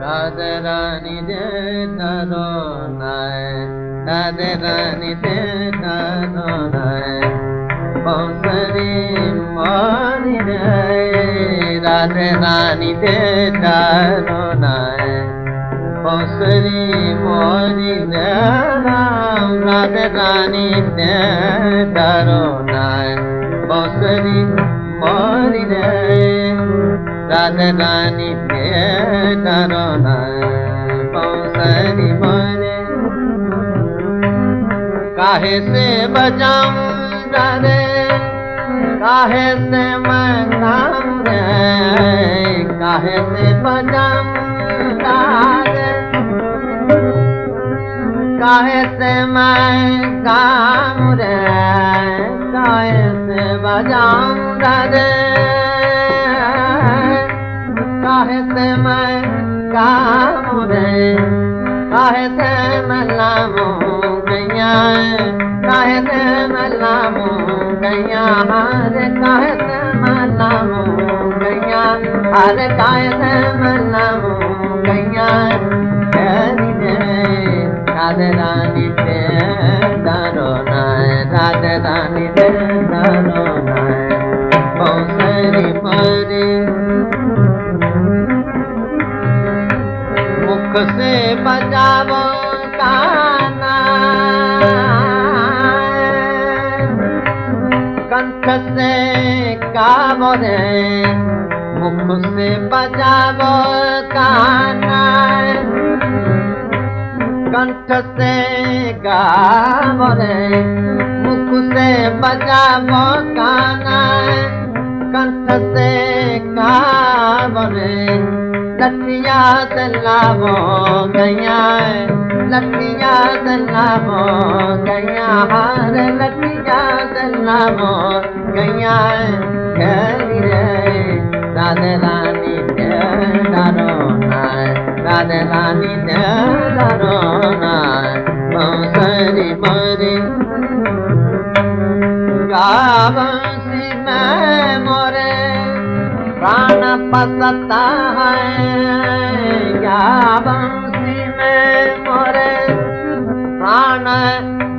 রাধে রানীতে তরণায় রাধে রানীতে তরণায় বংশরে মরি রাধে রানীতে তরণায় বংশরে মরি রাম রাধে রানীতে তরণায় বংশরে মরি রে रे राम राधे रानी दे दरो नाय बंसरी मारी। रे राधे रानी दे दरो नाय बंसरी मारी काहे से बजाऊं रे काहे से मैं रे काहे से बजाऊं रे काहे से मैं गाऊं रे काहे से बजाऊं रे काहे से मैं लाऊं गैया काहे से मैं लाऊं गैया हरे काहे से मैं लाऊं गैया हरे काहे से मैं से बजावो गाना कंठ से गावो रे, मुख से बजावो गाना कंठ से गावो रे, मुख से बजावो गाना कंठ से गावो रे लठिया दलावो गैया लठिया दलावो गैया हार लठिया दलावो गैया गरी रे राधे रानी दे दारो नाय राधे रानी दे दारो नाय बंसरी मरी। गावसी में मोरे प्राण पसता है या बंसी में मोरे प्राण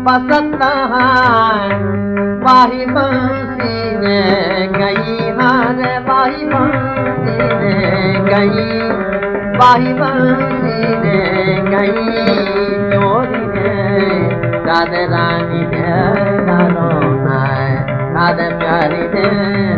पसता है। बाही बंसी ने गई हार बाही बंसी ने गई बाही बंसी ने गई चोरी ने राधे रानी ने दारो नाय राधे प्यारी ने